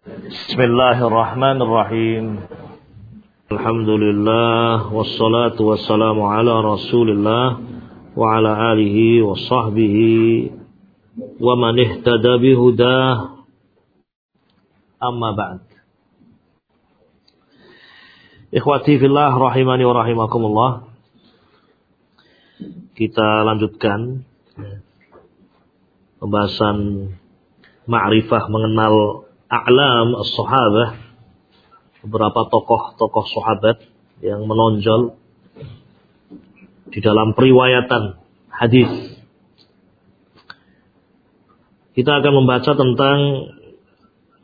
Bismillahirrahmanirrahim. Alhamdulillah wassalatu wassalamu ala Rasulillah wa ala alihi wa sahbihi wa man ihtada bihudah. Amma ba'd. Ikhwati fillah rahimani wa rahimakumullah. Kita lanjutkan pembahasan ma'rifah mengenal a'lam as-sahabah beberapa tokoh-tokoh sahabat yang menonjol di dalam periwayatan hadis. Kita akan membaca tentang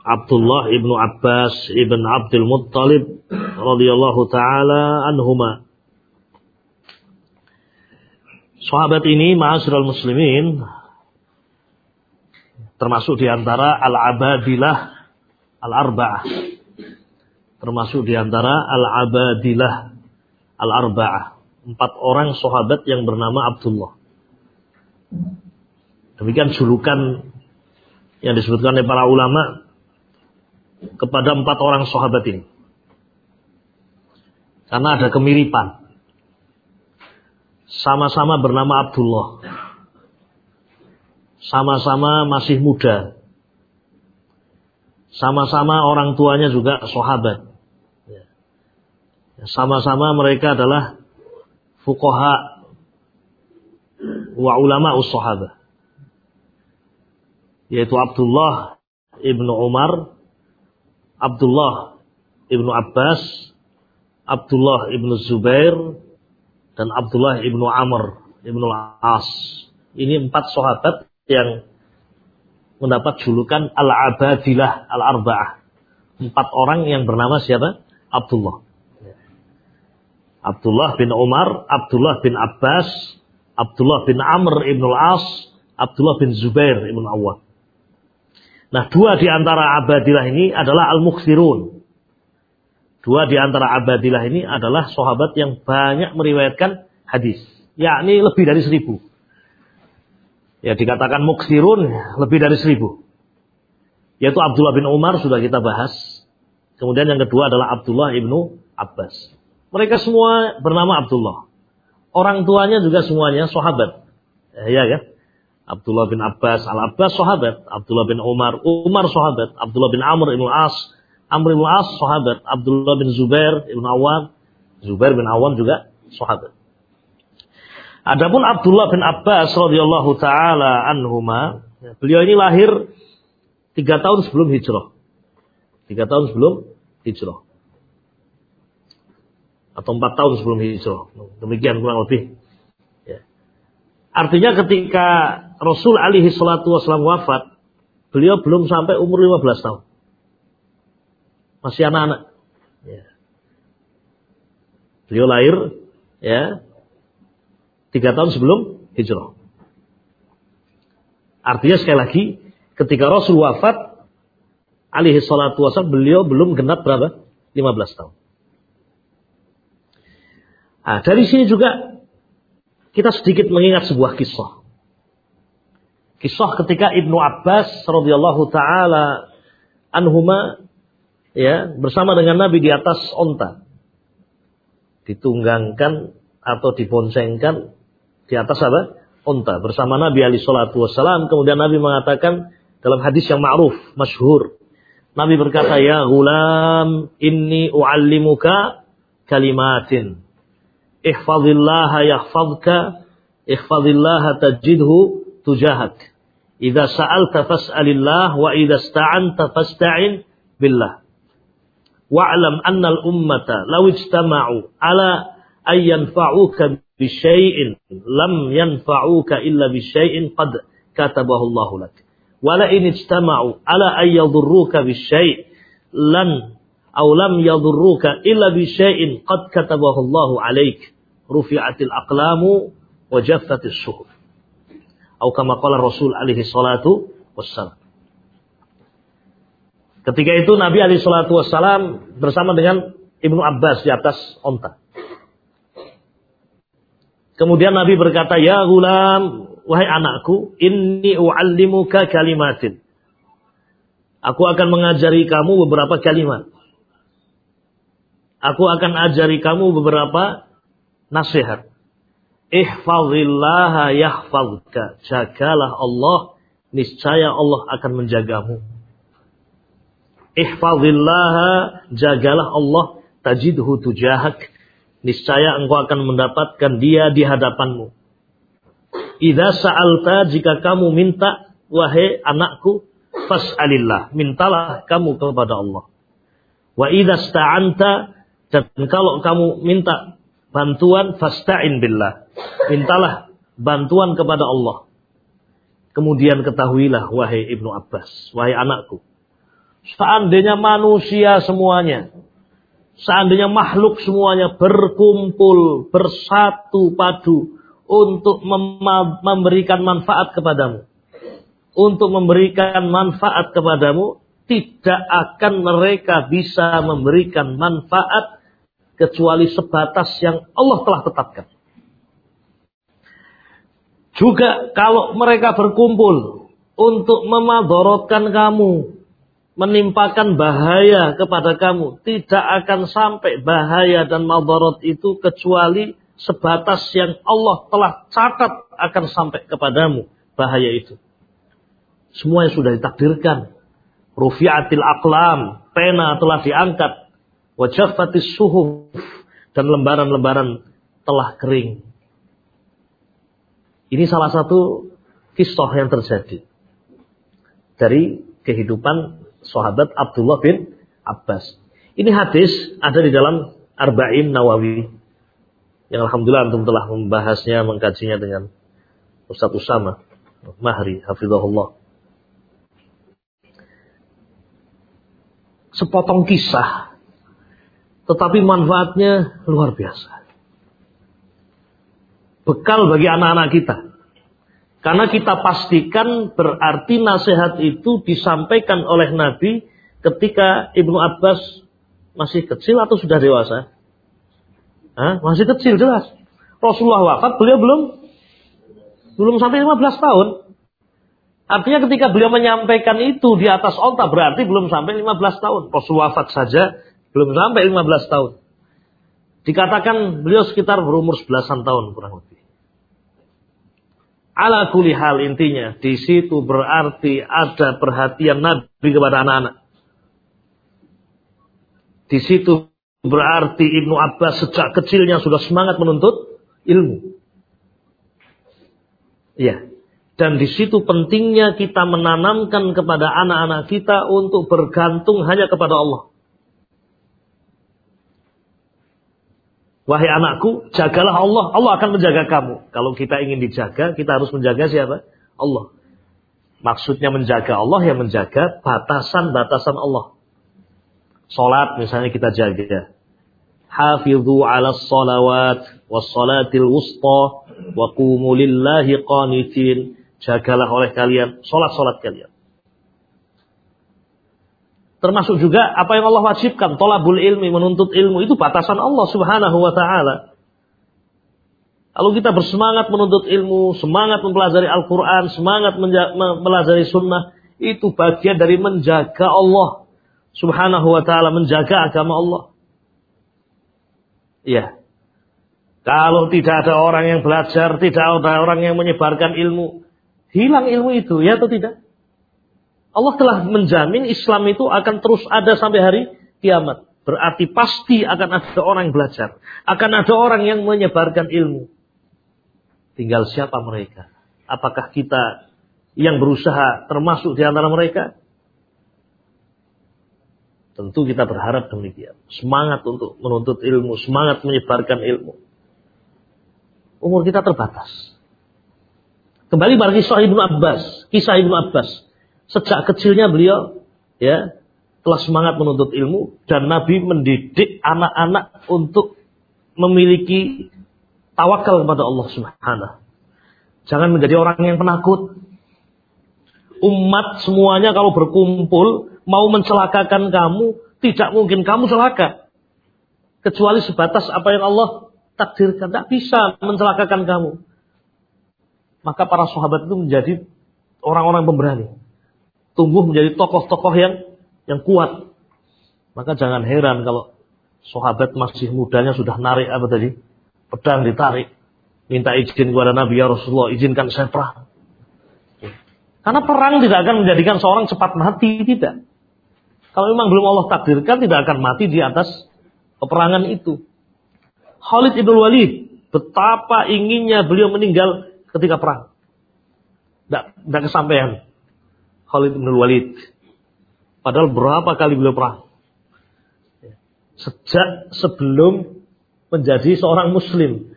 Abdullah ibnu Abbas ibn Abdul Muttalib radhiyallahu taala anhuma. Sahabat ini ma'asyiral muslimin termasuk di antara al-abadilah al-arba'ah. Termasuk di antara al-abadilah al-arba'ah. Empat orang sahabat yang bernama Abdullah. Demikian julukan yang disebutkan oleh para ulama kepada empat orang sahabat ini. Karena ada kemiripan. Sama-sama bernama Abdullah. Sama-sama masih muda. Sama-sama orang tuanya juga sahabat. Ya. Sama-sama mereka adalah fukoha wa ulama us sahabat. Yaitu Abdullah ibnu Umar, Abdullah ibnu Abbas, Abdullah ibnu Zubair, dan Abdullah ibnu Amr ibnu As. Ini empat sahabat yang mendapat julukan Al-Abadilah Al-Arba'ah. Empat orang yang bernama siapa? Abdullah. Abdullah bin Umar, Abdullah bin Abbas, Abdullah bin Amr ibn al-As, Abdullah bin Zubair ibn Awwam. Nah, dua di antara abadilah ini adalah al-mukhsirun. Dua di antara abadilah ini adalah sahabat yang banyak meriwayatkan hadis. Yakni lebih dari seribu. Ya dikatakan muksirun lebih dari seribu. Yaitu Abdullah bin Umar sudah kita bahas. Kemudian yang kedua adalah Abdullah ibnu Abbas. Mereka semua bernama Abdullah. Orang tuanya juga semuanya sahabat. Ya, ya kan? Abdullah bin Abbas, Al-Abbas sahabat, Abdullah bin Umar, Umar sahabat, Abdullah bin Amr ibn As, Amr ibn As sahabat, Abdullah bin Zubair ibn Awam, Zubair bin Awam juga sahabat. Adapun Abdullah bin Abbas radhiyallahu taala anhuma, beliau ini lahir tiga tahun sebelum hijrah. Tiga tahun sebelum hijrah. Atau empat tahun sebelum hijrah. Demikian kurang lebih. Ya. Artinya ketika Rasul alaihi salatu wasallam wafat, beliau belum sampai umur 15 tahun. Masih anak-anak. Ya. Beliau lahir ya Tiga tahun sebelum hijrah. Artinya sekali lagi, ketika Rasul wafat, alaihi salatu wasallam, beliau belum genap berapa? 15 tahun. Nah, dari sini juga kita sedikit mengingat sebuah kisah. Kisah ketika Ibnu Abbas radhiyallahu taala anhuma ya bersama dengan Nabi di atas onta ditunggangkan atau diboncengkan di atas apa? Unta bersama Nabi Ali Shallallahu Wasallam. Kemudian Nabi mengatakan dalam hadis yang ma'ruf, masyhur. Nabi berkata, Ya gulam, inni u'allimuka kalimatin. Ihfazillaha yahfazka, ihfazillaha tajidhu tujahak. Idza sa'alta fas'alillah wa idza sta'anta fasta'in billah. Wa'lam anna al-ummata law ijtama'u ala ayyan fa'uka bisyai'in lam yanfa'uka illa bisyai'in qad katabahu Allah lak. Wala in ijtama'u ala ay yadurruka bisyai' lan aw lam yadurruka illa bisyai'in qad katabahu Allah 'alaik. Rufi'atil aqlamu wa jaffatis suhuf. Atau kama qala Rasul alaihi salatu wassalam. Ketika itu Nabi alaihi salatu wassalam bersama dengan Ibnu Abbas di atas onta. Kemudian Nabi berkata, "Ya gulam, wahai anakku, inni u'allimuka kalimatin." Aku akan mengajari kamu beberapa kalimat. Aku akan ajari kamu beberapa nasihat. Ihfazillaha yahfazka. Jagalah Allah, niscaya Allah akan menjagamu. Ihfazillaha, jagalah Allah, tajidhu tujahak. Niscaya engkau akan mendapatkan dia di hadapanmu. Idza sa'alta jika kamu minta wahai anakku fas'alillah mintalah kamu kepada Allah. Wa idza sta'anta dan kalau kamu minta bantuan fasta'in billah. Mintalah bantuan kepada Allah. Kemudian ketahuilah wahai Ibnu Abbas, wahai anakku. Seandainya manusia semuanya, seandainya makhluk semuanya berkumpul, bersatu padu untuk memberikan manfaat kepadamu. Untuk memberikan manfaat kepadamu, tidak akan mereka bisa memberikan manfaat kecuali sebatas yang Allah telah tetapkan. Juga kalau mereka berkumpul untuk memadorotkan kamu, menimpakan bahaya kepada kamu, tidak akan sampai bahaya dan madorot itu kecuali sebatas yang Allah telah catat akan sampai kepadamu bahaya itu. Semua yang sudah ditakdirkan. Rufi'atil aklam, pena telah diangkat. Wajafatis suhuf, dan lembaran-lembaran telah kering. Ini salah satu kisah yang terjadi. Dari kehidupan sahabat Abdullah bin Abbas. Ini hadis ada di dalam Arba'in Nawawi yang alhamdulillah antum telah membahasnya, mengkajinya dengan Ustaz Usama Mahri hafizahullah. Sepotong kisah tetapi manfaatnya luar biasa. Bekal bagi anak-anak kita. Karena kita pastikan berarti nasihat itu disampaikan oleh Nabi ketika Ibnu Abbas masih kecil atau sudah dewasa? Hah? Masih kecil jelas. Rasulullah wafat, beliau belum belum sampai 15 tahun. Artinya ketika beliau menyampaikan itu di atas onta berarti belum sampai 15 tahun. Rasulullah wafat saja belum sampai 15 tahun. Dikatakan beliau sekitar berumur sebelasan tahun kurang lebih. Ala kuli hal intinya di situ berarti ada perhatian Nabi kepada anak-anak. Di situ Berarti Ibnu Abbas sejak kecilnya sudah semangat menuntut ilmu. Ya. Dan di situ pentingnya kita menanamkan kepada anak-anak kita untuk bergantung hanya kepada Allah. Wahai anakku, jagalah Allah. Allah akan menjaga kamu. Kalau kita ingin dijaga, kita harus menjaga siapa? Allah. Maksudnya menjaga Allah yang menjaga batasan-batasan Allah. Salat misalnya kita jaga hafizu ala salawat was salatil wusta wa qumu lillahi qanitin jagalah oleh kalian salat-salat kalian termasuk juga apa yang Allah wajibkan tolabul ilmi menuntut ilmu itu batasan Allah Subhanahu wa taala kalau kita bersemangat menuntut ilmu, semangat mempelajari Al-Quran, semangat mempelajari sunnah, itu bagian dari menjaga Allah subhanahu wa ta'ala, menjaga agama Allah. Iya. Kalau tidak ada orang yang belajar, tidak ada orang yang menyebarkan ilmu, hilang ilmu itu, ya atau tidak? Allah telah menjamin Islam itu akan terus ada sampai hari kiamat. Berarti pasti akan ada orang yang belajar. Akan ada orang yang menyebarkan ilmu. Tinggal siapa mereka? Apakah kita yang berusaha termasuk di antara mereka? Tentu kita berharap demikian. Semangat untuk menuntut ilmu, semangat menyebarkan ilmu. Umur kita terbatas. Kembali pada kisah Ibnu Abbas, kisah Ibnu Abbas. Sejak kecilnya beliau ya telah semangat menuntut ilmu dan Nabi mendidik anak-anak untuk memiliki tawakal kepada Allah Subhanahu. Jangan menjadi orang yang penakut. Umat semuanya kalau berkumpul mau mencelakakan kamu, tidak mungkin kamu celaka. Kecuali sebatas apa yang Allah takdirkan. Tidak bisa mencelakakan kamu. Maka para sahabat itu menjadi orang-orang pemberani. Tumbuh menjadi tokoh-tokoh yang yang kuat. Maka jangan heran kalau sahabat masih mudanya sudah narik apa tadi? Pedang ditarik. Minta izin kepada Nabi ya Rasulullah, izinkan saya perang. Karena perang tidak akan menjadikan seorang cepat mati, tidak. Kalau memang belum Allah takdirkan, tidak akan mati di atas peperangan itu. Khalid ibn Walid, betapa inginnya beliau meninggal ketika perang. Tidak, tidak kesampaian. Khalid ibn Walid. Padahal berapa kali beliau perang. Sejak sebelum menjadi seorang muslim.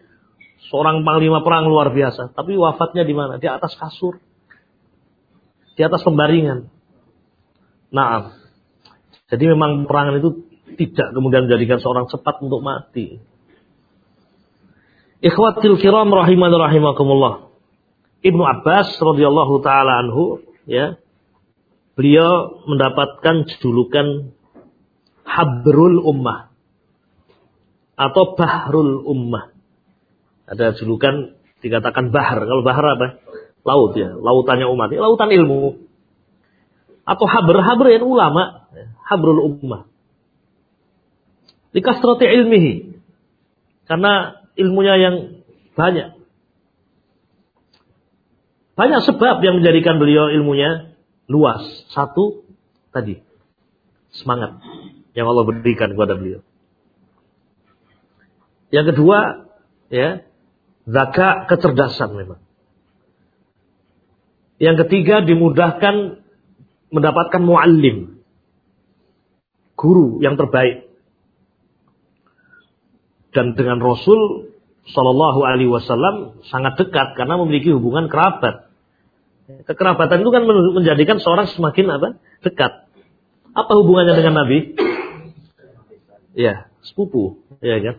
Seorang panglima perang luar biasa. Tapi wafatnya di mana? Di atas kasur. Di atas pembaringan. Nah, jadi memang perangan itu tidak kemudian menjadikan seorang cepat untuk mati. Ikhwatil kiram rahiman rahimakumullah. Ibnu Abbas radhiyallahu taala anhu ya. Beliau mendapatkan julukan Habrul Ummah atau Bahrul Ummah. Ada julukan dikatakan bahar. Kalau bahar apa? Laut ya, lautannya umat. Lautan ilmu. Atau habr, habr yang ulama. Habrul Ummah. Dikasrati ilmihi. Karena ilmunya yang banyak. Banyak sebab yang menjadikan beliau ilmunya luas. Satu, tadi. Semangat yang Allah berikan kepada beliau. Yang kedua, ya, zaka kecerdasan memang. Yang ketiga dimudahkan mendapatkan muallim. Guru yang terbaik dan dengan Rasul Shallallahu Alaihi Wasallam sangat dekat karena memiliki hubungan kerabat. Kekerabatan itu kan menjadikan seorang semakin apa? Dekat. Apa hubungannya dengan Nabi? Ya, sepupu, ya kan?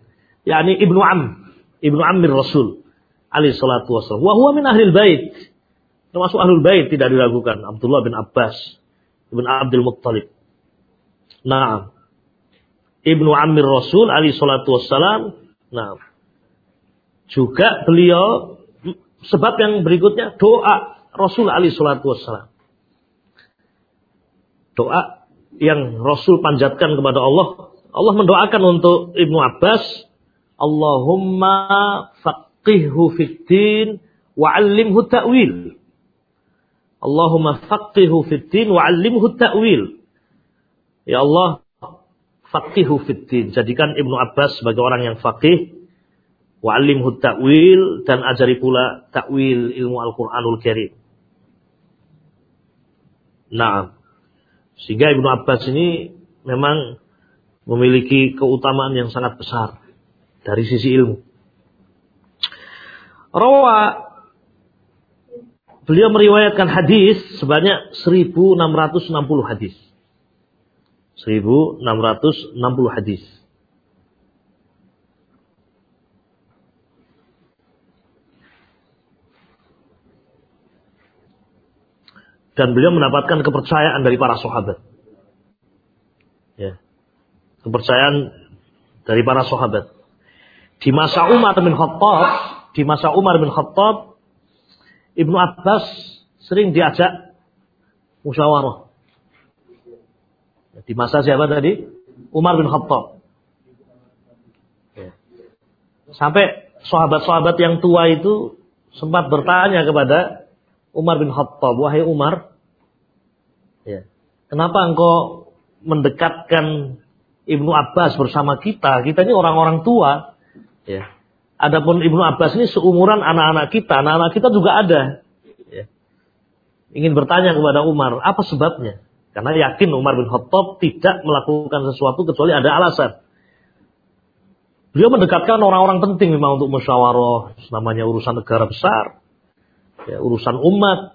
Ya, ini ibnu Am, ibnu Amir Rasul, alaihi salatu wasallam. Wahyu min ahlil bait, termasuk ahlul bait tidak diragukan. Abdullah bin Abbas, ibn Abdul Muttalib. Nah, Ibnu Amir Rasul Ali salatu wassalam. Nah, juga beliau sebab yang berikutnya doa Rasul Ali salatu wassalam. Doa yang Rasul panjatkan kepada Allah. Allah mendoakan untuk Ibnu Abbas, Allahumma faqihhu fid din wa 'allimhu ta'wil. Allahumma faqihhu fid din wa 'allimhu ta'wil. Ya Allah, faqihu fiddin. Jadikan Ibnu Abbas sebagai orang yang faqih. Wa'alimhu ta'wil. Dan ajari pula ta'wil ilmu Al-Quranul Karim. Nah. Sehingga Ibnu Abbas ini memang memiliki keutamaan yang sangat besar. Dari sisi ilmu. Rawa beliau meriwayatkan hadis sebanyak 1660 hadis. 1660 hadis. Dan beliau mendapatkan kepercayaan dari para sahabat. Ya. Kepercayaan dari para sahabat. Di masa Umar bin Khattab, di masa Umar bin Khattab, Ibnu Abbas sering diajak musyawarah di masa siapa tadi? Umar bin Khattab. Ya. Sampai sahabat-sahabat yang tua itu sempat bertanya kepada Umar bin Khattab, wahai Umar, ya, kenapa engkau mendekatkan Ibnu Abbas bersama kita? Kita ini orang-orang tua. Ya. Adapun Ibnu Abbas ini seumuran anak-anak kita, anak-anak kita juga ada. Ya. Ingin bertanya kepada Umar, apa sebabnya? Karena yakin Umar bin Khattab tidak melakukan sesuatu kecuali ada alasan. Beliau mendekatkan orang-orang penting memang untuk musyawarah, namanya urusan negara besar, ya, urusan umat.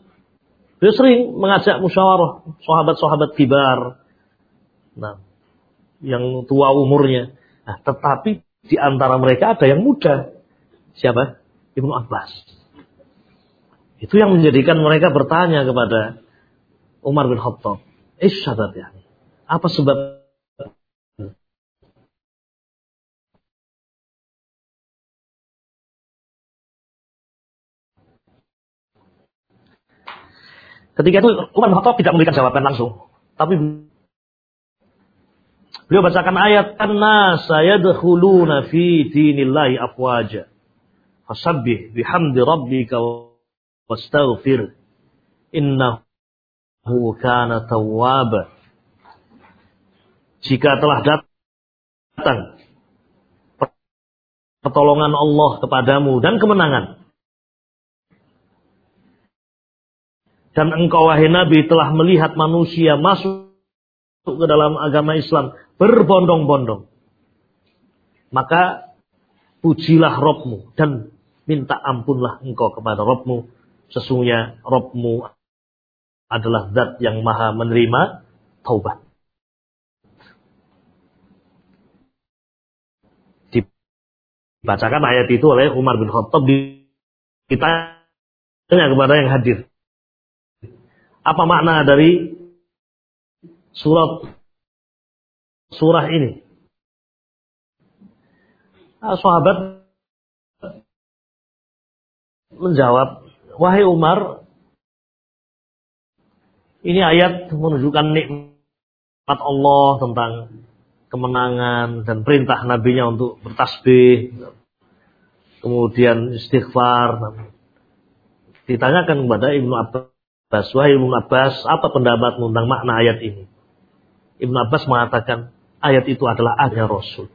Beliau sering mengajak musyawarah sahabat-sahabat kibar. Nah, yang tua umurnya. Nah, tetapi di antara mereka ada yang muda. Siapa? Ibnu Abbas. Itu yang menjadikan mereka bertanya kepada Umar bin Khattab. Isyadab ya. Apa sebab Ketika itu Umar bin Khattab tidak memberikan jawaban langsung, tapi Beliau bacakan ayat karena saya dahuluna fi dinillahi afwaja. Fasabbih bihamdi rabbika wastaghfir. Innahu kana tawwaba. Jika telah datang pertolongan Allah kepadamu dan kemenangan. Dan engkau wahai Nabi telah melihat manusia masuk ke dalam agama Islam berbondong-bondong. Maka pujilah Robmu dan minta ampunlah engkau kepada Robmu. Sesungguhnya Robmu adalah zat yang maha menerima taubat. Dibacakan ayat itu oleh Umar bin Khattab di kita tanya kepada yang hadir. Apa makna dari surat surah ini. Nah, sahabat menjawab, wahai Umar, ini ayat menunjukkan nikmat Allah tentang kemenangan dan perintah nabinya untuk bertasbih, kemudian istighfar. Ditanyakan kepada Ibnu Abbas, wahai Ibnu Abbas, apa pendapatmu tentang makna ayat ini? Ibn Abbas mengatakan ayat itu adalah ayat Rasul.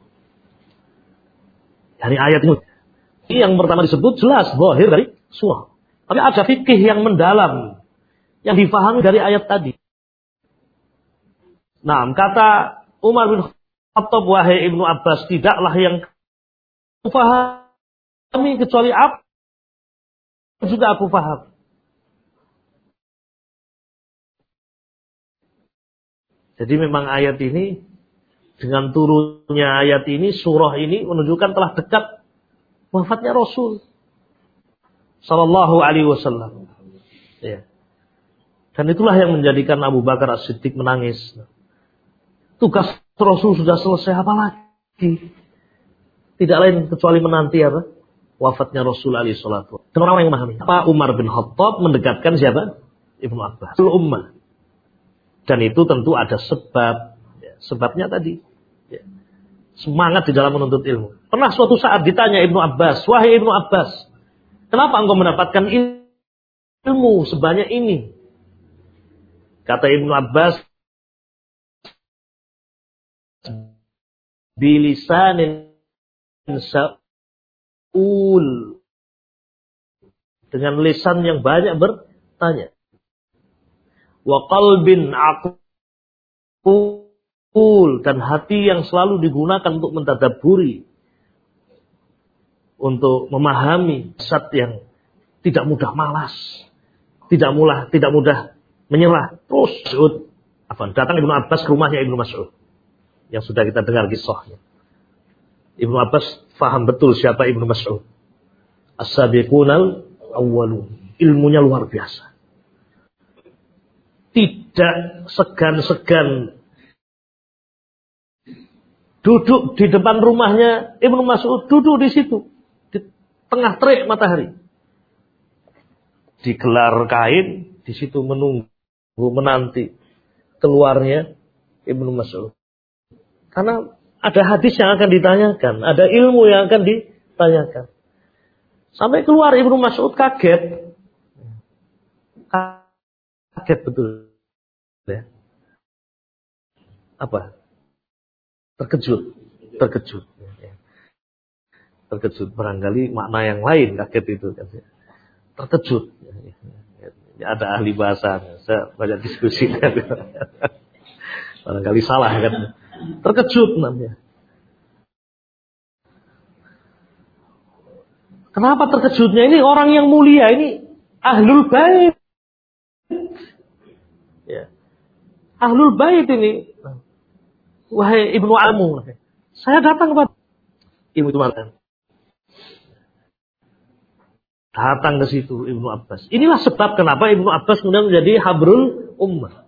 Dari ayat ini yang pertama disebut jelas zahir dari surah. Tapi ada fikih yang mendalam yang difahami dari ayat tadi. Nah, kata Umar bin Khattab wahai Ibnu Abbas tidaklah yang fahami kecuali aku juga aku paham. Jadi memang ayat ini dengan turunnya ayat ini, surah ini menunjukkan telah dekat wafatnya Rasul Sallallahu Alaihi Wasallam. Ya. Dan itulah yang menjadikan Abu Bakar As-Siddiq menangis. Tugas Rasul sudah selesai apa lagi? Tidak lain kecuali menanti apa? Wafatnya Rasul alaihi salatu. Dan orang-orang yang memahami. Pak Umar bin Khattab mendekatkan siapa? Ibnu Abbas. Ummah. Dan itu tentu ada sebab. Ya, sebabnya tadi. Ya, semangat di dalam menuntut ilmu. Pernah suatu saat ditanya Ibnu Abbas, wahai Ibnu Abbas, kenapa engkau mendapatkan ilmu sebanyak ini? Kata Ibnu Abbas, bilisanin sa'ul dengan lisan yang banyak bertanya wa qalbin aqul dan hati yang selalu digunakan untuk mentadaburi untuk memahami sat yang tidak mudah malas, tidak mudah tidak mudah menyerah. Terus Mas'ud, datang Ibnu Abbas ke rumahnya Ibnu Mas'ud yang sudah kita dengar kisahnya. Ibnu Abbas faham betul siapa Ibnu Mas'ud. As-sabiqunal awwalun. Ilmunya luar biasa tidak segan-segan. Duduk di depan rumahnya Ibnu Mas'ud duduk di situ di tengah terik matahari. Digelar kain di situ menunggu menanti keluarnya Ibnu Mas'ud. Karena ada hadis yang akan ditanyakan ada ilmu yang akan ditanyakan. Sampai keluar Ibnu Mas'ud kaget kaget betul. Ya. Apa? Terkejut. Terkejut. Ya. Terkejut. Barangkali makna yang lain kaget itu. Kan. Terkejut. Ya, ada ahli bahasa. Saya banyak diskusi. Barangkali salah kan. Terkejut namanya. Kenapa terkejutnya? Ini orang yang mulia, ini ahlul bait. Ahlul bait ini. Wahai Ibnu Amu. Saya datang kepada Ibu itu? Datang ke situ Ibnu Abbas. Inilah sebab kenapa Ibnu Abbas kemudian menjadi habrul ummah.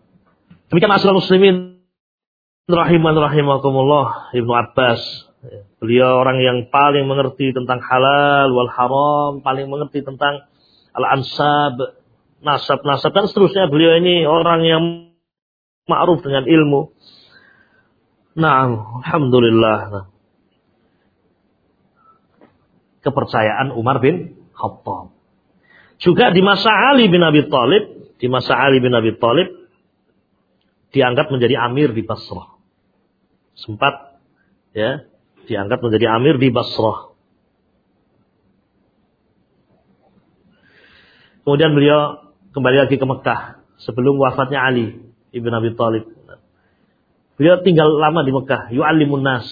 Demikian asal muslimin rahiman rahimakumullah Ibnu Abbas. Beliau orang yang paling mengerti tentang halal wal haram, paling mengerti tentang al-ansab, nasab-nasab dan seterusnya. Beliau ini orang yang ma'ruf dengan ilmu. Nah, alhamdulillah. Kepercayaan Umar bin Khattab. Juga di masa Ali bin Abi Thalib, di masa Ali bin Abi Thalib diangkat menjadi amir di Basrah. Sempat ya, diangkat menjadi amir di Basrah. Kemudian beliau kembali lagi ke Mekah sebelum wafatnya Ali ibn Abi Thalib. Beliau tinggal lama di Mekah, yu'allimun nas,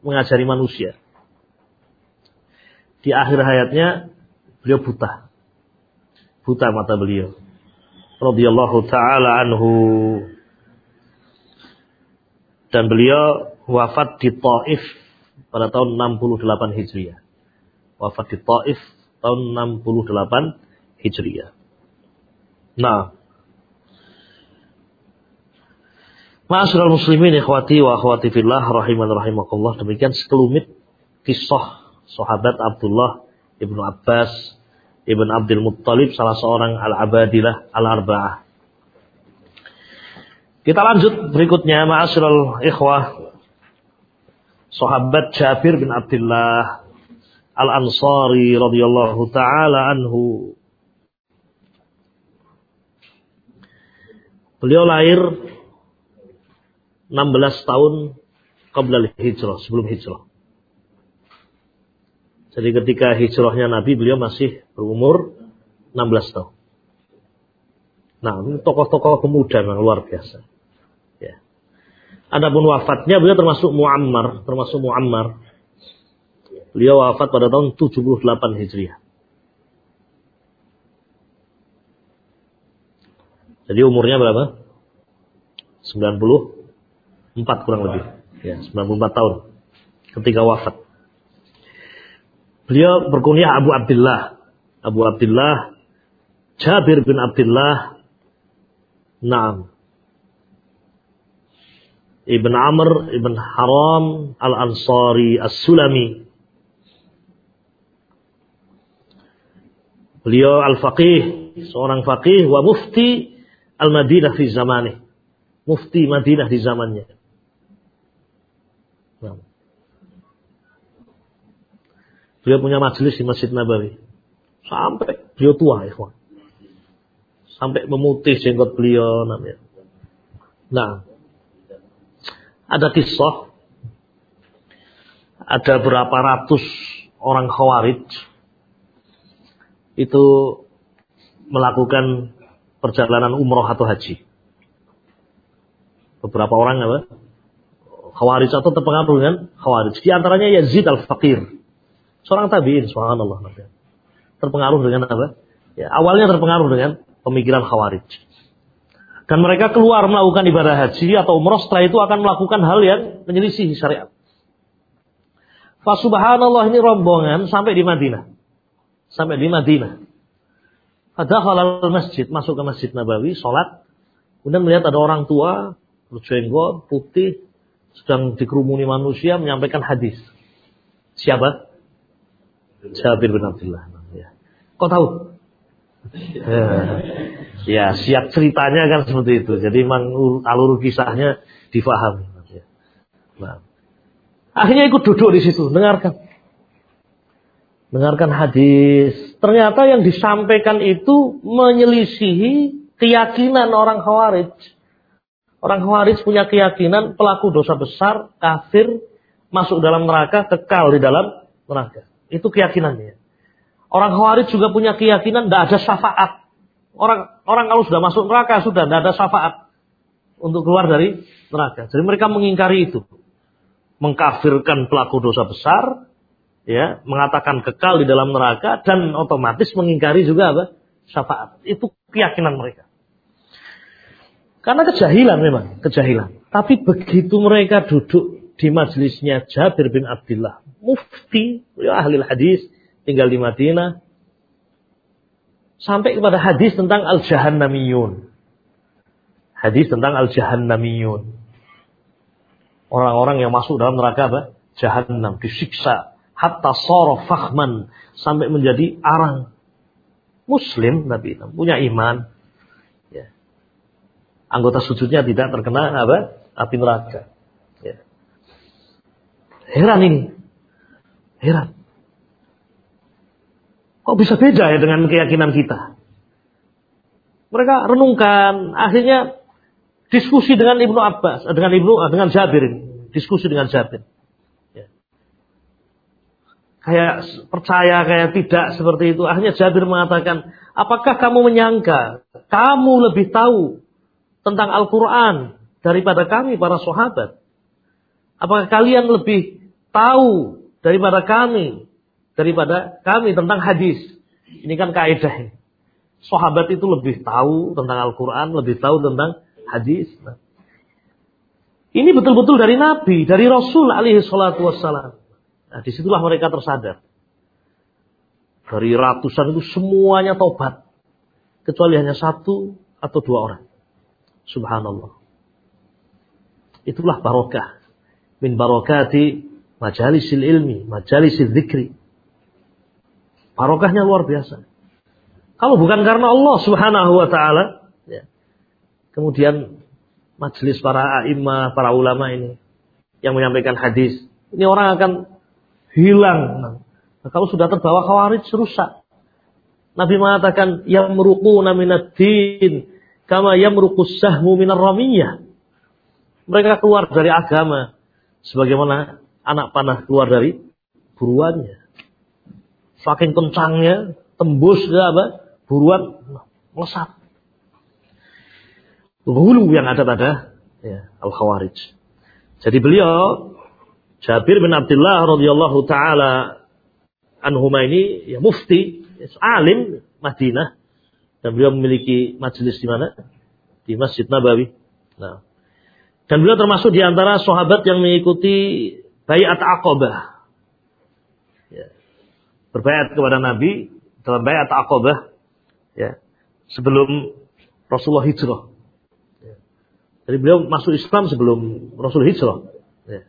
mengajari manusia. Di akhir hayatnya beliau buta. Buta mata beliau. Radhiyallahu taala anhu. Dan beliau wafat di Taif pada tahun 68 Hijriah. Wafat di Taif tahun 68 Hijriah. Nah, Ma'asyiral muslimin ikhwati wa akhwati fillah rahiman rahimakumullah demikian sekelumit kisah sahabat Abdullah Ibnu Abbas Ibn Abdul Muttalib salah seorang al-abadilah al-arba'ah. Kita lanjut berikutnya ma'asyiral ikhwah sahabat Jabir bin Abdullah Al-Ansari radhiyallahu taala anhu Beliau lahir 16 tahun qabla hijrah, sebelum hijrah. Jadi ketika hijrahnya Nabi beliau masih berumur 16 tahun. Nah, ini tokoh-tokoh pemuda yang luar biasa. Ya. Adapun wafatnya beliau termasuk Muammar, termasuk Muammar. Beliau wafat pada tahun 78 Hijriah. Jadi umurnya berapa? 94 kurang lebih. Ya, 94 tahun ketika wafat. Beliau berkunyah Abu Abdullah. Abu Abdullah Jabir bin Abdullah Naam. Ibn Amr Ibn Haram Al-Ansari As-Sulami. Beliau al-faqih, seorang faqih wa mufti Al-Madinah fi zamani. Mufti Madinah di zamannya. Nah. Beliau punya majelis di Masjid Nabawi. Sampai beliau tua, ikhwan. Sampai memutih jenggot beliau namanya. Nah, ada kisah ada berapa ratus orang khawarij itu melakukan perjalanan umroh atau haji. Beberapa orang apa? Khawarij atau terpengaruh dengan Khawarij. Di antaranya Yazid al-Faqir. Seorang tabi'in, subhanallah. Terpengaruh dengan apa? Ya, awalnya terpengaruh dengan pemikiran Khawarij. Dan mereka keluar melakukan ibadah haji atau umroh setelah itu akan melakukan hal yang menyelisih syariat. Subhanallah ini rombongan sampai di Madinah. Sampai di Madinah. Ada halal masjid, masuk ke masjid Nabawi, sholat. Kemudian melihat ada orang tua, berjenggot, putih, sedang dikerumuni manusia menyampaikan hadis. Siapa? Jabir bin Abdullah. Ya. Kau tahu? Ya. ya, siap ceritanya kan seperti itu. Jadi memang alur kisahnya difahami. Ya. Nah. Akhirnya ikut duduk di situ, dengarkan dengarkan hadis. Ternyata yang disampaikan itu menyelisihi keyakinan orang Khawarij. Orang Khawarij punya keyakinan pelaku dosa besar, kafir, masuk dalam neraka, kekal di dalam neraka. Itu keyakinannya. Orang Khawarij juga punya keyakinan tidak ada syafaat. Orang orang kalau sudah masuk neraka sudah tidak ada syafaat untuk keluar dari neraka. Jadi mereka mengingkari itu. Mengkafirkan pelaku dosa besar, ya mengatakan kekal di dalam neraka dan otomatis mengingkari juga apa syafaat itu keyakinan mereka karena kejahilan memang kejahilan tapi begitu mereka duduk di majelisnya Jabir bin Abdullah mufti ya ahli hadis tinggal di Madinah sampai kepada hadis tentang al jahannamiyun hadis tentang al jahannamiyun orang-orang yang masuk dalam neraka apa jahannam disiksa hatta soro fahman sampai menjadi arang. Muslim Nabi punya iman. Ya. Anggota sujudnya tidak terkena apa? Api neraka. Heran ini. Heran. Kok bisa beda ya dengan keyakinan kita? Mereka renungkan, akhirnya diskusi dengan Ibnu Abbas, dengan Ibnu dengan Jabir, diskusi dengan Jabir. Ya. Kayak percaya, kayak tidak seperti itu. Akhirnya Jabir mengatakan, apakah kamu menyangka kamu lebih tahu tentang Al-Quran daripada kami para sahabat? Apakah kalian lebih tahu daripada kami daripada kami tentang hadis. Ini kan kaidah. Sahabat itu lebih tahu tentang Al-Quran, lebih tahu tentang hadis. Nah. Ini betul-betul dari Nabi, dari Rasul alaihi salatu wassalam. Nah, di situlah mereka tersadar. Dari ratusan itu semuanya tobat. Kecuali hanya satu atau dua orang. Subhanallah. Itulah barokah. Min barokati majalisil ilmi, majalisil zikri. Barokahnya luar biasa. Kalau bukan karena Allah Subhanahu wa taala, ya. Kemudian majelis para a'immah, para ulama ini yang menyampaikan hadis, ini orang akan hilang. Nah, kalau sudah terbawa khawarij rusak. Nabi mengatakan yang meruquna minad din kama yamruqus sahmu minar ramiyah. Mereka keluar dari agama sebagaimana anak panah keluar dari buruannya. Saking kencangnya, tembus ke apa? Buruan melesat. Hulu yang ada pada ya, Al-Khawarij. Jadi beliau Jabir bin Abdullah radhiyallahu taala anhuma ini ya mufti, ya, alim Madinah dan beliau memiliki majelis di mana? Di Masjid Nabawi. Nah. Dan beliau termasuk di antara sahabat yang mengikuti Bayat Aqabah. Ya. Berbayat kepada Nabi dalam bayat Aqabah ya. Sebelum Rasulullah hijrah. Ya. Jadi beliau masuk Islam sebelum Rasul hijrah. Ya.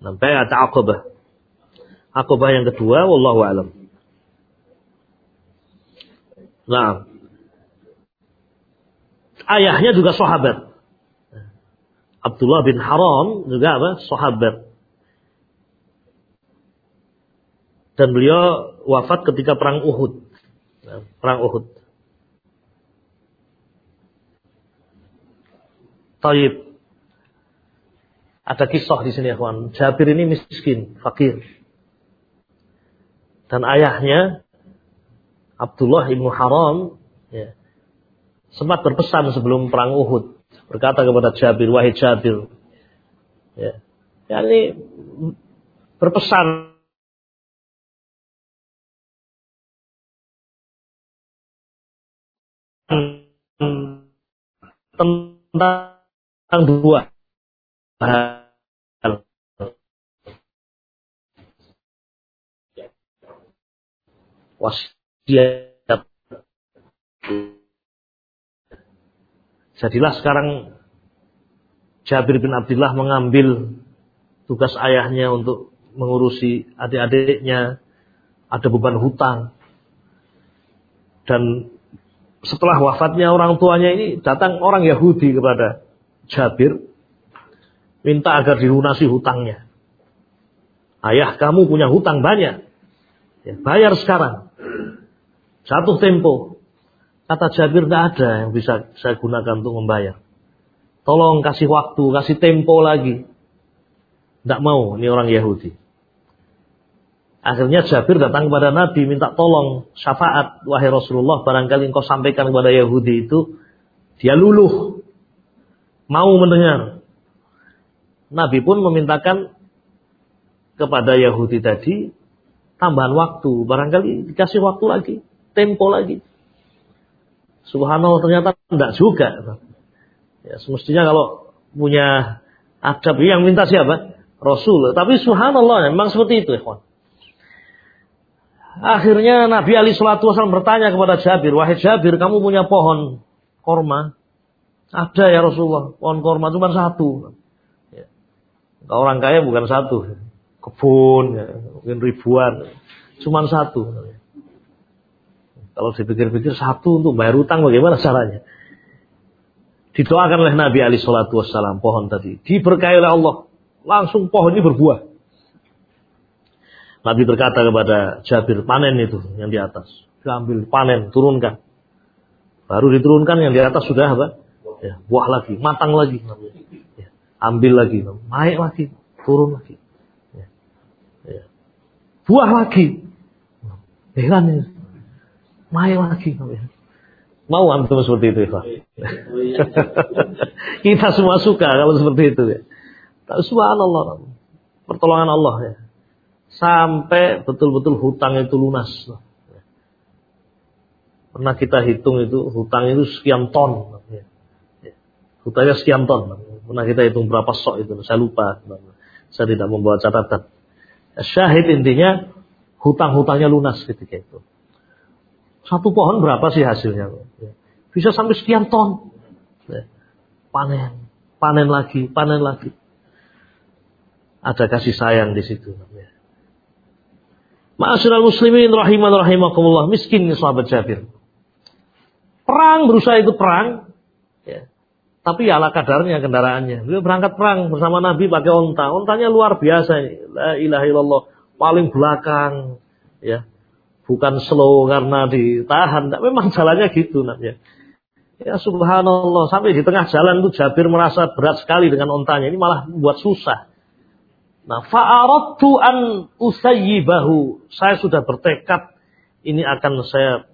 Nah, bayat Aqabah. Aqabah yang kedua wallahu alam. Nah, ayahnya juga sahabat. Abdullah bin Haram juga apa? Sahabat. Dan beliau wafat ketika perang Uhud. Perang Uhud. Taib. Ada kisah di sini ya kawan. Jabir ini miskin, fakir. Dan ayahnya Abdullah ibnu Haram ya, sempat berpesan sebelum perang Uhud berkata kepada Jabir, wahai Jabir, ya, berpesan. Tentang dua hal. Wasiat Jadilah sekarang Jabir bin Abdullah mengambil tugas ayahnya untuk mengurusi adik-adiknya, ada beban hutang. Dan setelah wafatnya orang tuanya ini datang orang Yahudi kepada Jabir minta agar dilunasi hutangnya. Ayah kamu punya hutang banyak. Ya, bayar sekarang. Jatuh tempo. Kata Jabir tidak ada yang bisa saya gunakan untuk membayar. Tolong kasih waktu, kasih tempo lagi. Tidak mau, ini orang Yahudi. Akhirnya Jabir datang kepada Nabi minta tolong syafaat wahai Rasulullah barangkali engkau sampaikan kepada Yahudi itu dia luluh mau mendengar. Nabi pun memintakan kepada Yahudi tadi tambahan waktu barangkali dikasih waktu lagi tempo lagi Subhanallah ternyata tidak juga. Ya, semestinya kalau punya adab yang minta siapa? Rasul. Tapi subhanallah memang seperti itu, ikhwan. Akhirnya Nabi Ali Shallallahu Wasallam bertanya kepada Jabir, wahai Jabir, kamu punya pohon korma? Ada ya Rasulullah, pohon korma cuma satu. Ya. Orang kaya bukan satu, kebun, ya, mungkin ribuan, cuma satu. Kalau dipikir-pikir satu untuk bayar utang bagaimana caranya? Didoakan oleh Nabi Ali Shallallahu Wasallam pohon tadi. Diberkahi oleh Allah. Langsung pohon ini berbuah. Nabi berkata kepada Jabir, panen itu yang di atas. Diambil, panen, turunkan. Baru diturunkan yang di atas sudah apa? Ya, buah lagi, matang lagi. Ya, ambil lagi, naik lagi, turun lagi. Ya, ya. Buah lagi. Heran ini. Naik lagi. Mau antum seperti itu, Pak? Kita semua suka kalau seperti itu ya. Subhanallah. Pertolongan Allah ya. Sampai betul-betul hutang itu lunas. Pernah kita hitung itu hutang itu sekian ton. Hutangnya sekian ton. Pernah kita hitung berapa sok itu. Saya lupa. Saya tidak membawa catatan. Syahid intinya hutang-hutangnya lunas ketika itu. Satu pohon berapa sih hasilnya? Bisa sampai sekian ton. Panen, panen lagi, panen lagi. Ada kasih sayang di situ. Ma'asyiral muslimin rahiman rahimakumullah. Miskin sahabat Jabir. Perang berusaha itu perang. Ya. Tapi ya ala kadarnya kendaraannya. Beliau berangkat perang bersama Nabi pakai onta. Ontanya luar biasa ini. La. Paling belakang. Ya. Bukan slow karena ditahan. Memang jalannya gitu. Ya. ya subhanallah. Sampai di tengah jalan itu Jabir merasa berat sekali dengan ontanya. Ini malah buat susah. Nah, fa'aradtu an usayyibahu. Saya sudah bertekad ini akan saya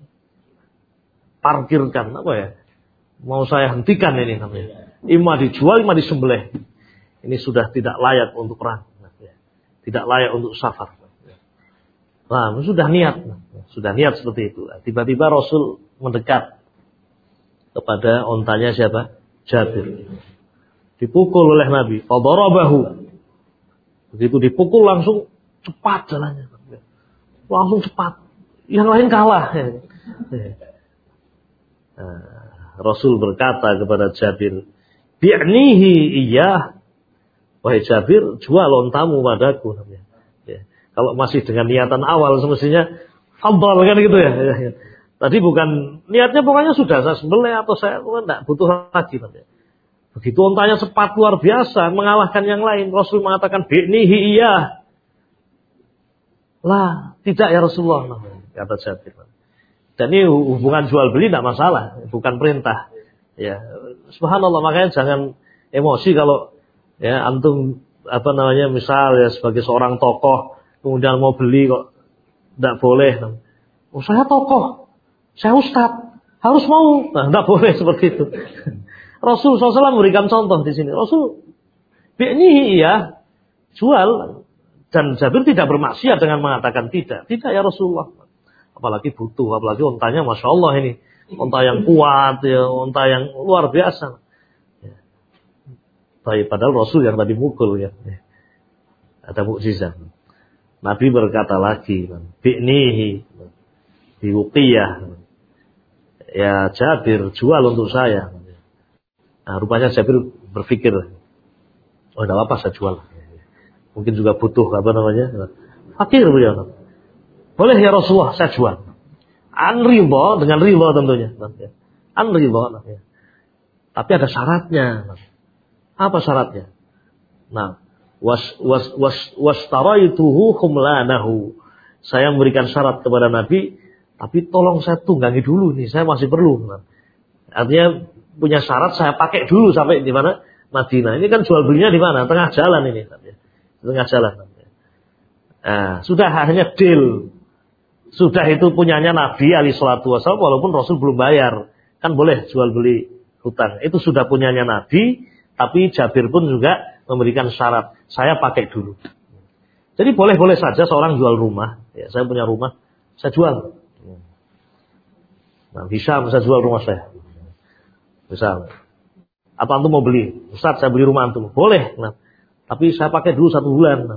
parkirkan apa ya? Mau saya hentikan ini namanya. Ima dijual, ima disembelih. Ini sudah tidak layak untuk perang. Tidak layak untuk safar. Nah, sudah niat. Sudah niat seperti itu. Tiba-tiba Rasul mendekat kepada ontanya siapa? Jabir. Dipukul oleh Nabi. Fadarabahu. Begitu dipukul langsung cepat jalannya. Langsung cepat. Yang lain kalah. Nah, Rasul berkata kepada Jabir, "Bi'nihi iya." Wahai Jabir, jual ontamu padaku. Ya. Kalau masih dengan niatan awal semestinya fadal kan gitu ya. ya, ya. Tadi bukan niatnya pokoknya sudah saya sembelih atau saya tidak butuh lagi. Ya. Begitu ontanya cepat luar biasa mengalahkan yang lain. Rasul mengatakan bi'nihi iya. Lah, tidak ya Rasulullah. Kata Jabir. Dan ini hubungan jual beli tidak masalah, bukan perintah. Ya, subhanallah makanya jangan emosi kalau ya antum apa namanya misal ya sebagai seorang tokoh kemudian mau beli kok tidak boleh. Oh saya tokoh, saya ustad, harus mau. Nah, tidak boleh seperti itu. Rasul SAW memberikan contoh di sini. Rasul ini iya jual dan Jabir tidak bermaksiat dengan mengatakan tidak. Tidak ya Rasulullah apalagi butuh, apalagi ontanya masya Allah ini, onta yang kuat, ya, onta yang luar biasa. Ya. Tapi padahal Rasul yang tadi mukul ya, ya. ada mukjizat. Nabi berkata lagi, bi'nihi, diwukiyah, ya Jabir jual untuk saya. Nah, rupanya Jabir berpikir, oh tidak apa saya jual. Mungkin juga butuh apa namanya, fakir beliau. Boleh ya Rasulullah saya jual. An riba dengan riba tentunya. An riba. Tapi ada syaratnya. Apa syaratnya? Nah, was was was was taraituhu khumlanahu. Saya memberikan syarat kepada Nabi, tapi tolong saya tunggangi dulu nih, saya masih perlu. Artinya punya syarat saya pakai dulu sampai di mana? Madinah. Ini kan jual belinya di mana? Tengah jalan ini. Tengah jalan. Nah, sudah hanya deal. Sudah itu punyanya Nabi Ali Shallallahu Wasallam walaupun Rasul belum bayar. Kan boleh jual beli hutang. Itu sudah punyanya Nabi, tapi Jabir pun juga memberikan syarat. Saya pakai dulu. Jadi boleh-boleh saja seorang jual rumah. Ya, saya punya rumah, saya jual. Nah, bisa bisa jual rumah saya. Bisa. Apa antum mau beli? Ustaz, saya beli rumah antum. Boleh. Nah, tapi saya pakai dulu satu bulan.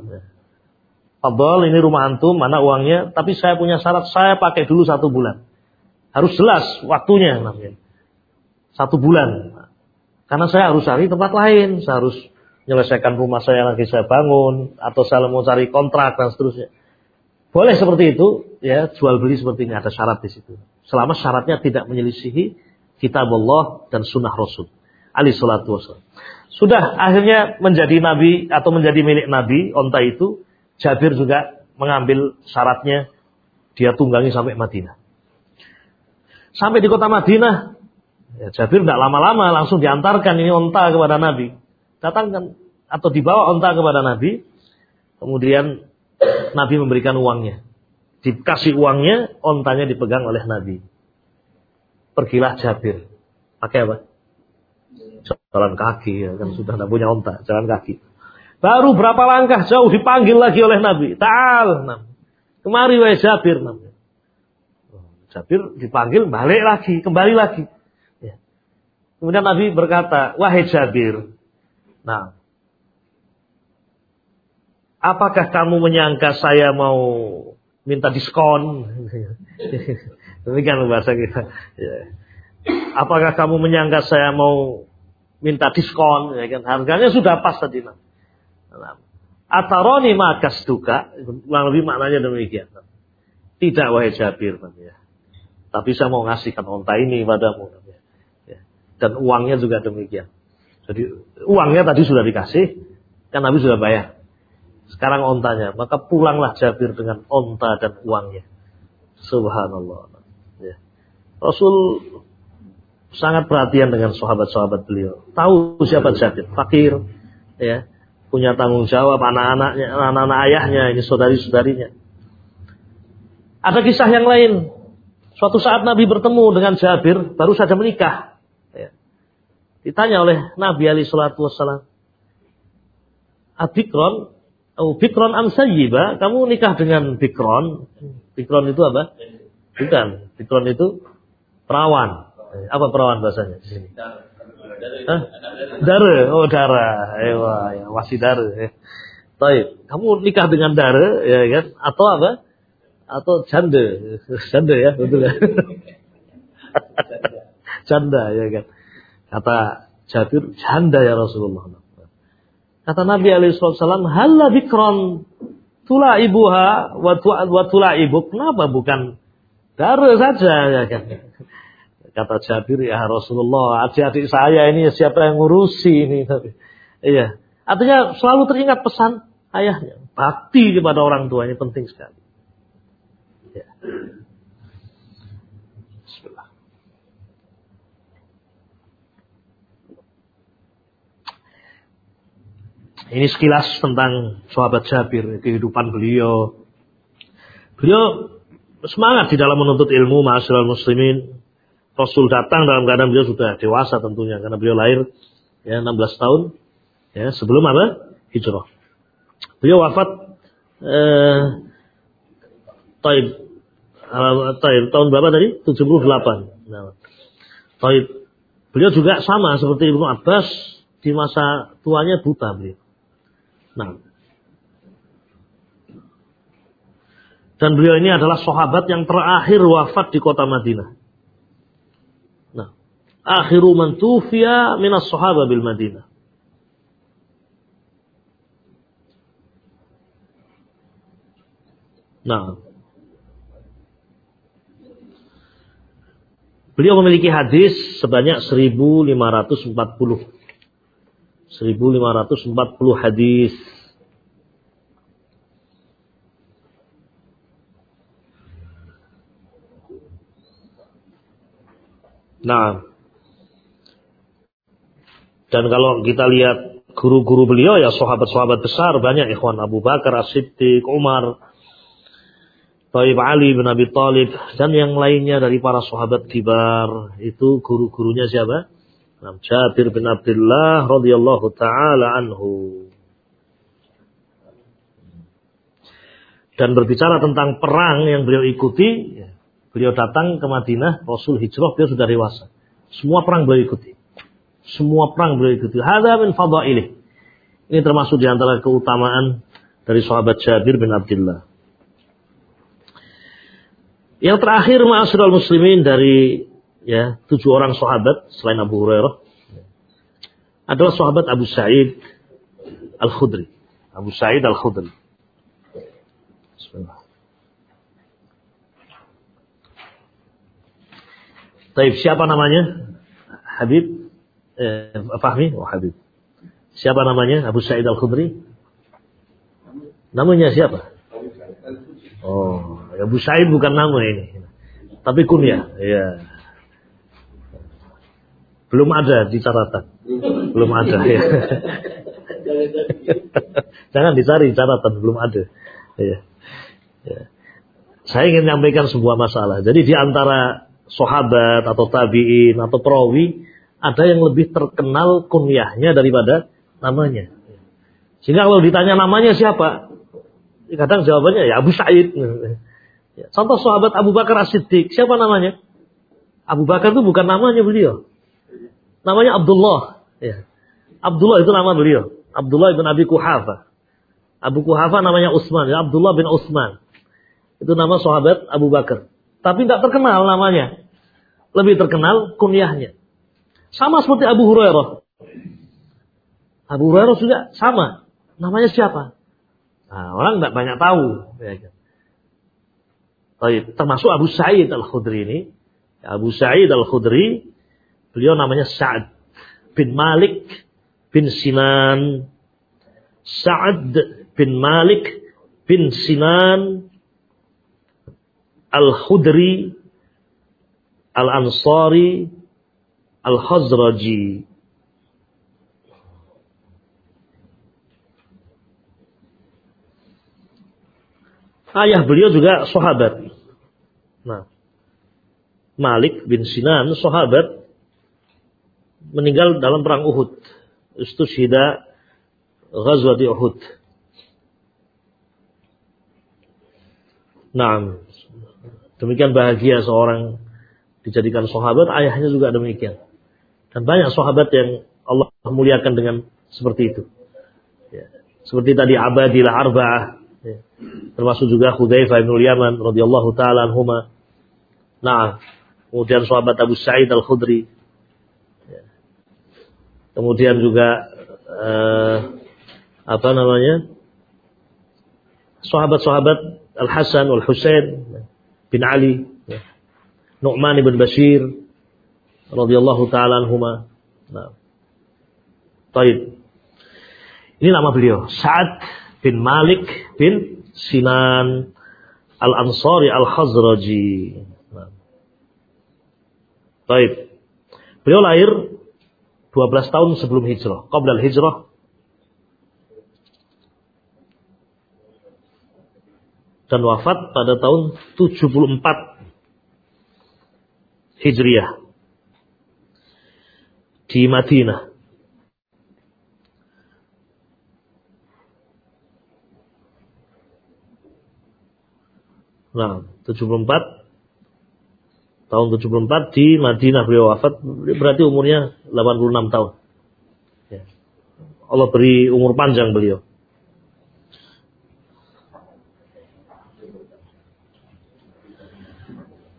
Fadol ini rumah antum, mana uangnya, tapi saya punya syarat, saya pakai dulu satu bulan. Harus jelas waktunya. Satu bulan. Karena saya harus cari tempat lain, saya harus menyelesaikan rumah saya lagi saya bangun, atau saya mau cari kontrak dan seterusnya. Boleh seperti itu, ya jual beli seperti ini ada syarat di situ. Selama syaratnya tidak menyelisihi kitab Allah dan sunnah Rasul. Ali salatu wasallam. Sudah akhirnya menjadi nabi atau menjadi milik nabi onta itu. Jabir juga mengambil syaratnya dia tunggangi sampai Madinah. Sampai di kota Madinah, ya Jabir tidak lama-lama langsung diantarkan ini onta kepada Nabi. Datangkan atau dibawa onta kepada Nabi. Kemudian Nabi memberikan uangnya. Dikasih uangnya, ontanya dipegang oleh Nabi. Pergilah Jabir. Pakai apa? jalan kaki ya kan sudah tidak punya onta, jalan kaki. Baru berapa langkah jauh dipanggil lagi oleh Nabi. Ta'al. Kemari wahai Jabir. Jabir dipanggil balik lagi, kembali lagi. Ya. Kemudian Nabi berkata, wahai Jabir. Nah, apakah kamu menyangka saya mau minta diskon? Demikian bahasa kita. Ya. Apakah kamu menyangka saya mau minta diskon, ya kan? Harganya sudah pas tadi. Nah. Ataroni makas duka, kurang lebih maknanya demikian. Tidak wahai Jabir, ya. Tapi saya mau ngasihkan onta ini padamu. Ya. Dan uangnya juga demikian. Jadi uangnya tadi sudah dikasih, kan Nabi sudah bayar. Sekarang ontanya, maka pulanglah Jabir dengan onta dan uangnya. Subhanallah. Ya. Rasul sangat perhatian dengan sahabat-sahabat beliau. Tahu siapa Jabir, fakir, ya, punya tanggung jawab anak-anaknya, anak-anak ayahnya, ini saudari-saudarinya. Ada kisah yang lain. Suatu saat Nabi bertemu dengan Jabir, baru saja menikah. Ya. Ditanya oleh Nabi Ali Shallallahu Wasallam, Abikron, oh Bikron am sayyiba, kamu nikah dengan Bikron. Bikron itu apa? Bukan, Bikron itu perawan. Apa perawan bahasanya di oh dara, ewa, ya, masih dara. Ya. Taib. Kamu nikah dengan dara, ya kan? Atau apa? Atau janda, janda ya, betul ya. janda ya kan. Kata Jabir, janda ya Rasulullah. Kata Nabi Alaihissalam, Halla bikron tula ibuha wa tula ibu. Kenapa bukan dara saja ya kan? Kata Jabir, ya Rasulullah, adik-adik saya ini siapa yang ngurusi ini? Iya. Artinya selalu teringat pesan ayahnya. Bakti kepada orang tua ini penting sekali. Ya. Bismillah. Ini sekilas tentang sahabat Jabir, kehidupan beliau. Beliau semangat di dalam menuntut ilmu, mahasiswa muslimin. Rasul datang dalam keadaan beliau sudah dewasa tentunya karena beliau lahir ya 16 tahun ya sebelum apa? Hijrah. Beliau wafat eh Taib uh, Taib tahun berapa tadi? 78. Nah, Taib beliau juga sama seperti Ibnu Abbas di masa tuanya buta beliau. Nah, dan beliau ini adalah sahabat yang terakhir wafat di kota Madinah akhiru man tufiya minas sahaba bil Madinah. Nah. Beliau memiliki hadis sebanyak 1540. 1540 hadis. Nah, dan kalau kita lihat guru-guru beliau ya sahabat-sahabat besar banyak ikhwan Abu Bakar, As-Siddiq, Umar, Taib Ali bin Abi Talib dan yang lainnya dari para sahabat kibar itu guru-gurunya siapa? Jabir bin Abdullah radhiyallahu taala anhu. Dan berbicara tentang perang yang beliau ikuti, beliau datang ke Madinah, Rasul hijrah, beliau sudah dewasa. Semua perang beliau ikuti. Semua perang beliau ikuti. Hada min fadailih. Ini termasuk di antara keutamaan dari sahabat Jabir bin Abdullah. Yang terakhir ma'asyiral muslimin dari ya tujuh orang sahabat selain Abu Hurairah adalah sahabat Abu Sa'id Al-Khudri. Abu Sa'id Al-Khudri. Bismillah. Taib siapa namanya? Habib Eh, Fahmi? Oh, Habib. Siapa namanya? Abu Sa'id Al-Khudri? Namanya siapa? Oh, Abu Sa'id bukan nama ini. Tapi kunyah. Ya. Belum ada di catatan. Belum ada ya. Jangan dicari catatan, belum ada. Ya. Ya. Saya ingin menyampaikan sebuah masalah. Jadi di antara sahabat atau tabi'in atau perawi ada yang lebih terkenal kunyahnya daripada namanya. Sehingga kalau ditanya namanya siapa? Kadang jawabannya ya Abu Sa'id. Ya, contoh sahabat Abu Bakar As-Siddiq, siapa namanya? Abu Bakar itu bukan namanya beliau. Namanya Abdullah. Ya. Abdullah itu nama beliau. Abdullah bin Abi Kuhafa. Abu Kuhafa namanya Utsman, ya Abdullah bin Utsman. Itu nama sahabat Abu Bakar. Tapi tidak terkenal namanya. Lebih terkenal kunyahnya. Sama seperti Abu Hurairah. Abu Hurairah juga sama. Namanya siapa? Nah, orang tidak banyak tahu. Ya, kan? Termasuk Abu Sa'id Al-Khudri ini. Abu Sa'id Al-Khudri Beliau namanya Sa'ad bin Malik bin Sinan. Sa'ad bin Malik bin Sinan Al-Khudri Al-Ansari Al-Khazraji. Ayah beliau juga sahabat. Nah, Malik bin Sinan sahabat meninggal dalam perang Uhud. Istushida Ghazwati Uhud. Nah, demikian bahagia seorang dijadikan sahabat, ayahnya juga demikian. Dan banyak sahabat yang Allah muliakan dengan seperti itu. Ya. Seperti tadi Abadilah Arba'ah. Ya. Termasuk juga Hudzaifah bin Yaman radhiyallahu taala anhuma. Nah, kemudian sahabat Abu Sa'id Al-Khudri kemudian juga eh, apa namanya? Sahabat-sahabat Al Hasan Al Husain bin Ali ya. Nu'man bin Bashir radhiyallahu taala anhuma. Nah. Taib. Ini nama beliau Sa'ad bin Malik bin Sinan Al Ansari Al Khazraji nah. Taib. Beliau lahir 12 tahun sebelum hijrah. Qablal hijrah. Dan wafat pada tahun 74 Hijriah. Di Madinah. Nah, 74 tahun 74 di Madinah beliau wafat berarti umurnya 86 tahun ya. Allah beri umur panjang beliau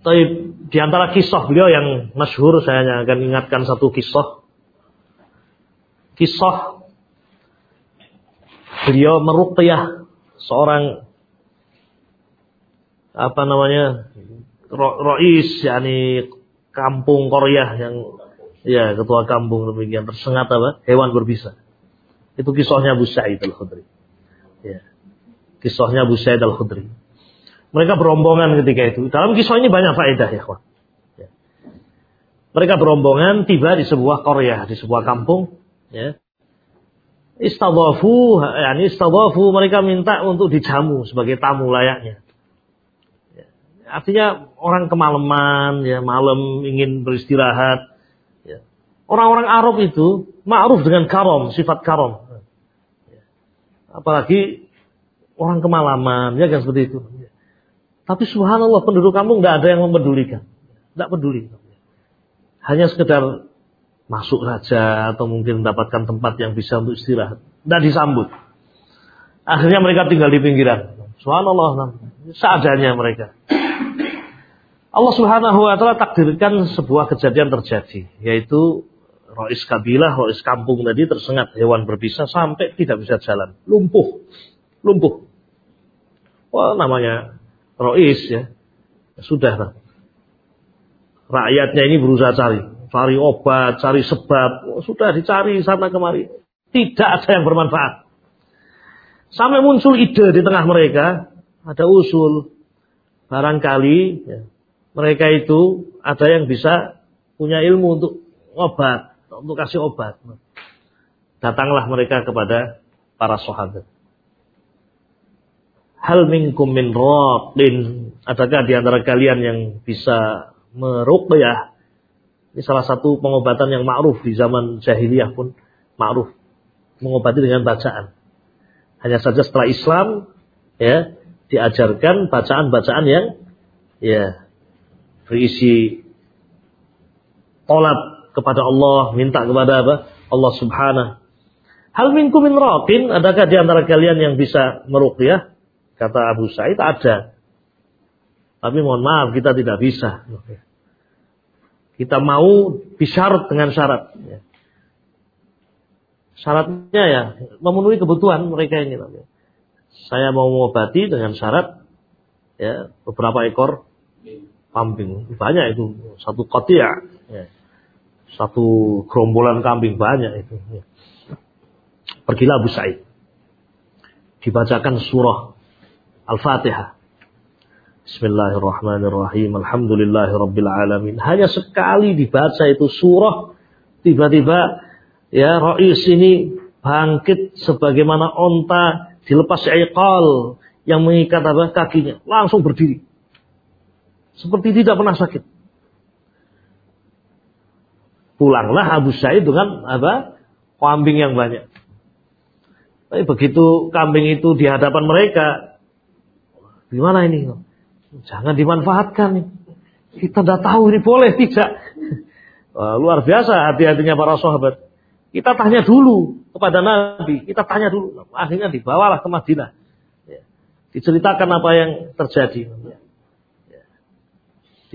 Tapi di antara kisah beliau yang masyhur saya hanya akan ingatkan satu kisah. Kisah beliau meruqyah seorang apa namanya Rois yakni kampung Korea yang ya ketua kampung demikian tersengat apa? Hewan berbisa. Itu kisahnya Abu Sa'id Al Khudri ya. Kisahnya Abu Sa'id Al Khudri mereka berombongan ketika itu. Dalam kisah ini banyak faedah ya kawan. Ya. mereka berombongan tiba di sebuah Korea di sebuah kampung ya. Istadafu yakni istadafu mereka minta untuk dijamu sebagai tamu layaknya Artinya orang kemalaman, ya malam ingin beristirahat. Ya. Orang-orang Arab itu ma'ruf dengan karom, sifat karom. Ya. Apalagi orang kemalaman, ya kan seperti itu. Ya. Tapi subhanallah penduduk kampung tidak ada yang mempedulikan. Tidak peduli. Hanya sekedar masuk saja atau mungkin mendapatkan tempat yang bisa untuk istirahat. Tidak disambut. Akhirnya mereka tinggal di pinggiran. Subhanallah, seadanya mereka. Allah Subhanahu wa taala takdirkan sebuah kejadian terjadi, yaitu Rois kabilah, Rois kampung tadi tersengat hewan berbisa sampai tidak bisa jalan, lumpuh, lumpuh. Wah namanya Rois ya, ya sudah lah. Rakyatnya ini berusaha cari, cari obat, cari sebab, sudah dicari sana kemari. Tidak ada yang bermanfaat. Sampai muncul ide di tengah mereka, ada usul. Barangkali ya, mereka itu ada yang bisa punya ilmu untuk obat, untuk kasih obat. Datanglah mereka kepada para sahabat. Hal minkum min raqin. Adakah di antara kalian yang bisa meruqyah? Ini salah satu pengobatan yang ma'ruf di zaman jahiliyah pun ma'ruf. Mengobati dengan bacaan. Hanya saja setelah Islam ya diajarkan bacaan-bacaan yang ya berisi tolak kepada Allah, minta kepada apa? Allah Subhanahu. Hal minkum min raqin, adakah di antara kalian yang bisa meruqyah? Kata Abu Sa'id ada. Tapi mohon maaf kita tidak bisa. Kita mau bisyarat dengan syarat. Syaratnya ya memenuhi kebutuhan mereka ini. Saya mau mengobati dengan syarat ya beberapa ekor kambing. Banyak itu satu kotia. Ya. Satu gerombolan kambing banyak itu. Ya. Pergilah Abu Sa'id. Dibacakan surah Al-Fatihah. Bismillahirrahmanirrahim. Alhamdulillahirabbil alamin. Hanya sekali dibaca itu surah tiba-tiba ya Rais ini bangkit sebagaimana onta dilepas iqal yang mengikat apa kakinya, langsung berdiri. Seperti tidak pernah sakit. Pulanglah Abu Sa'id dengan apa? Kambing yang banyak. Tapi begitu kambing itu di hadapan mereka, Gimana ini? Jangan dimanfaatkan. Kita tidak tahu ini boleh tidak. Wah, luar biasa hati-hatinya para sahabat. Kita tanya dulu kepada Nabi. Kita tanya dulu. Akhirnya dibawalah ke Madinah. Ya. Diceritakan apa yang terjadi.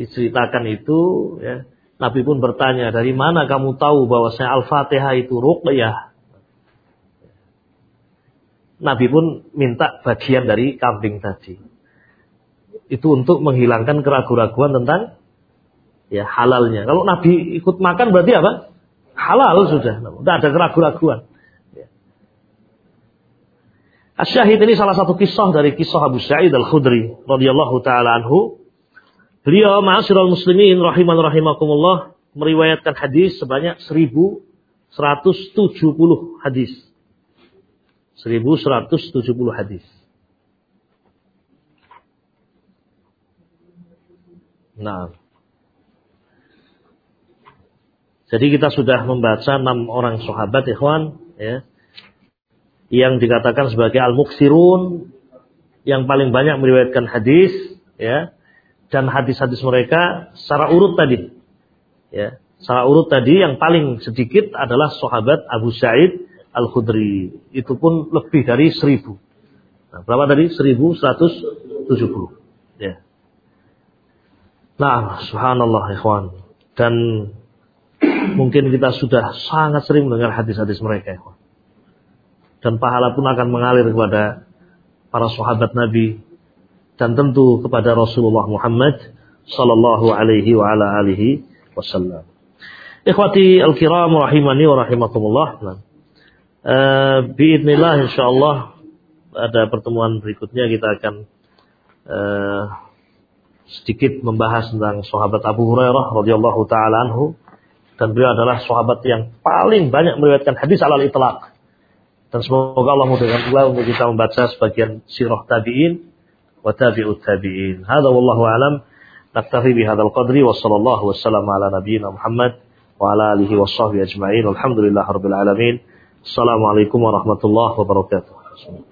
Diceritakan itu. Ya. Nabi pun bertanya, dari mana kamu tahu bahwa saya Al-Fatihah itu ruqyah? Nabi pun minta bagian dari kambing tadi itu untuk menghilangkan keraguan-raguan tentang ya halalnya. Kalau Nabi ikut makan berarti apa? Halal sudah, tidak ada keraguan-raguan. Ya. Asyahid ini salah satu kisah dari kisah Abu Sa'id Al-Khudri radhiyallahu taala anhu. Beliau ma'asyiral muslimin rahiman rahimakumullah meriwayatkan hadis sebanyak 1170 hadis. 1170 hadis. Nah. Jadi kita sudah membaca enam orang sahabat ikhwan ya yang dikatakan sebagai al-muksirun yang paling banyak meriwayatkan hadis ya dan hadis-hadis mereka secara urut tadi ya secara urut tadi yang paling sedikit adalah sahabat Abu Sa'id Al-Khudri itu pun lebih dari seribu nah, berapa tadi? Seribu seratus tujuh puluh ya Nah, subhanallah ikhwan. Dan mungkin kita sudah sangat sering mendengar hadis-hadis mereka ikhwan. Dan pahala pun akan mengalir kepada para sahabat Nabi dan tentu kepada Rasulullah Muhammad sallallahu alaihi wa ala alihi wasallam. Ikhwati al-kiram rahimani wa rahimakumullah. Uh, insyaallah pada pertemuan berikutnya kita akan uh, sedikit membahas tentang sahabat Abu Hurairah radhiyallahu taala anhu dan beliau adalah sahabat yang paling banyak meriwayatkan hadis alal itlaq. Dan semoga Allah mudahkan kita membaca sebagian sirah tabi'in wa tabi'ut tabi'in. Hadza wallahu alam. Naktafi bihadzal qadri wa sallallahu wasallam ala nabiyyina Muhammad wa ala alihi wa sahbihi ajma'in. Alhamdulillah rabbil alamin. Assalamualaikum warahmatullahi wabarakatuh.